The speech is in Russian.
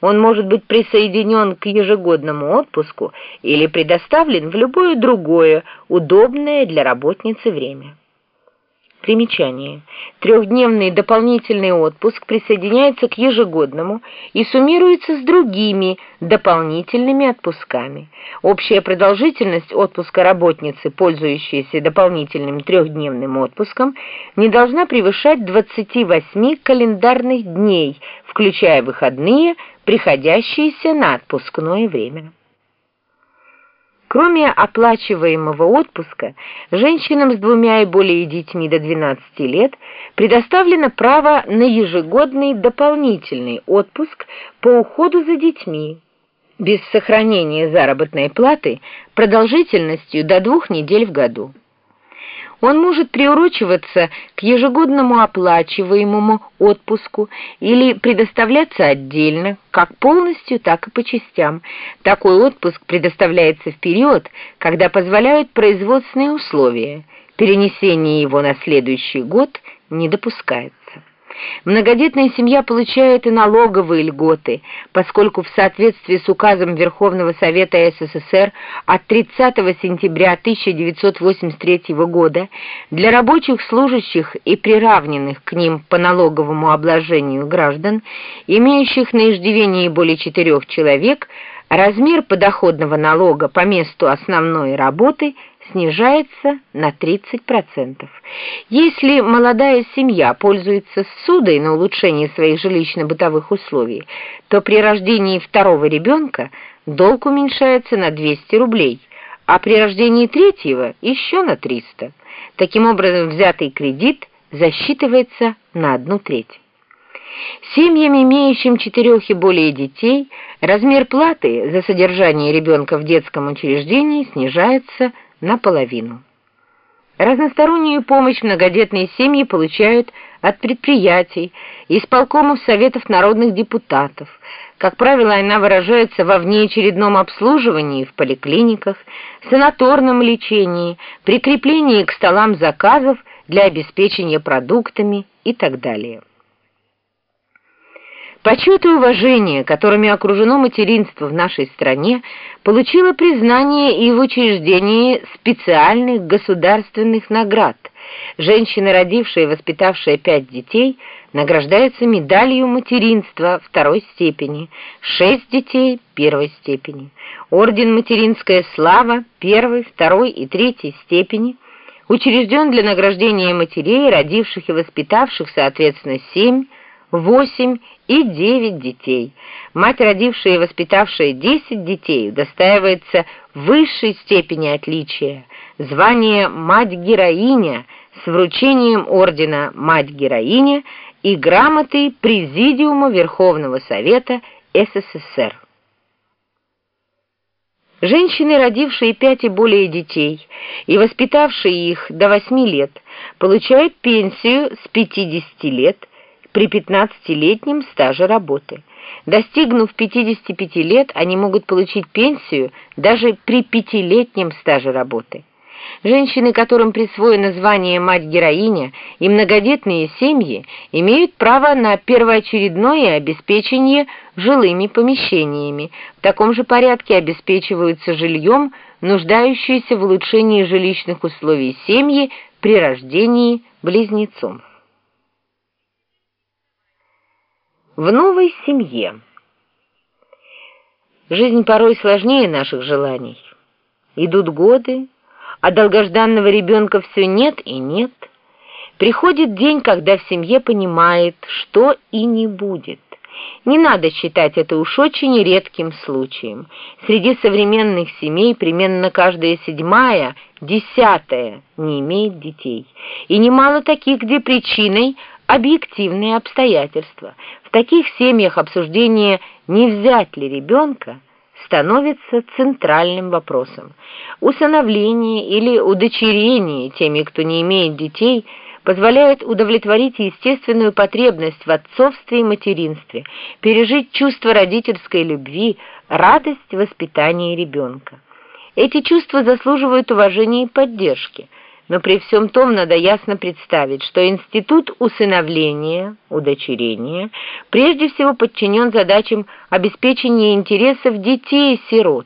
Он может быть присоединен к ежегодному отпуску или предоставлен в любое другое, удобное для работницы время. Примечание. Трехдневный дополнительный отпуск присоединяется к ежегодному и суммируется с другими дополнительными отпусками. Общая продолжительность отпуска работницы, пользующейся дополнительным трехдневным отпуском, не должна превышать 28 календарных дней, включая выходные, приходящиеся на отпускное время. Кроме оплачиваемого отпуска, женщинам с двумя и более детьми до 12 лет предоставлено право на ежегодный дополнительный отпуск по уходу за детьми без сохранения заработной платы продолжительностью до двух недель в году. Он может приурочиваться к ежегодному оплачиваемому отпуску или предоставляться отдельно, как полностью, так и по частям. Такой отпуск предоставляется в период, когда позволяют производственные условия. Перенесение его на следующий год не допускается. Многодетная семья получает и налоговые льготы, поскольку в соответствии с указом Верховного Совета СССР от 30 сентября 1983 года для рабочих служащих и приравненных к ним по налоговому обложению граждан, имеющих на иждивении более четырех человек, размер подоходного налога по месту основной работы – снижается на 30%. Если молодая семья пользуется судой на улучшение своих жилищно-бытовых условий, то при рождении второго ребенка долг уменьшается на 200 рублей, а при рождении третьего еще на 300. Таким образом, взятый кредит засчитывается на одну треть. Семьям, имеющим четырех и более детей, размер платы за содержание ребенка в детском учреждении снижается наполовину. Разностороннюю помощь многодетные семьи получают от предприятий, исполкомов Советов народных депутатов. Как правило, она выражается во внеочередном обслуживании в поликлиниках, санаторном лечении, прикреплении к столам заказов для обеспечения продуктами и так далее. Почет и уважение, которыми окружено материнство в нашей стране, получило признание и в учреждении специальных государственных наград. Женщина, родившая и воспитавшая пять детей, награждается медалью материнства второй степени, шесть детей первой степени, орден «Материнская слава» первой, второй и третьей степени, учрежден для награждения матерей, родивших и воспитавших, соответственно, семь, восемь и девять детей. Мать, родившая и воспитавшая десять детей, удостаивается высшей степени отличия, звание «Мать-героиня» с вручением ордена «Мать-героиня» и грамоты Президиума Верховного Совета СССР. Женщины, родившие пять и более детей и воспитавшие их до восьми лет, получают пенсию с 50 лет – при 15-летнем стаже работы. Достигнув 55 лет, они могут получить пенсию даже при пятилетнем стаже работы. Женщины, которым присвоено звание «мать-героиня» и многодетные семьи, имеют право на первоочередное обеспечение жилыми помещениями. В таком же порядке обеспечиваются жильем нуждающиеся в улучшении жилищных условий семьи при рождении близнецов. В новой семье. Жизнь порой сложнее наших желаний. Идут годы, а долгожданного ребенка все нет и нет. Приходит день, когда в семье понимает, что и не будет. Не надо считать это уж очень редким случаем. Среди современных семей примерно каждая седьмая, десятая не имеет детей. И немало таких, где причиной объективные обстоятельства. Таких семьях обсуждение «не взять ли ребенка» становится центральным вопросом. Усыновление или удочерение теми, кто не имеет детей, позволяет удовлетворить естественную потребность в отцовстве и материнстве, пережить чувство родительской любви, радость воспитания ребенка. Эти чувства заслуживают уважения и поддержки – но при всем том надо ясно представить, что институт усыновления, удочерения, прежде всего подчинен задачам обеспечения интересов детей-сирот,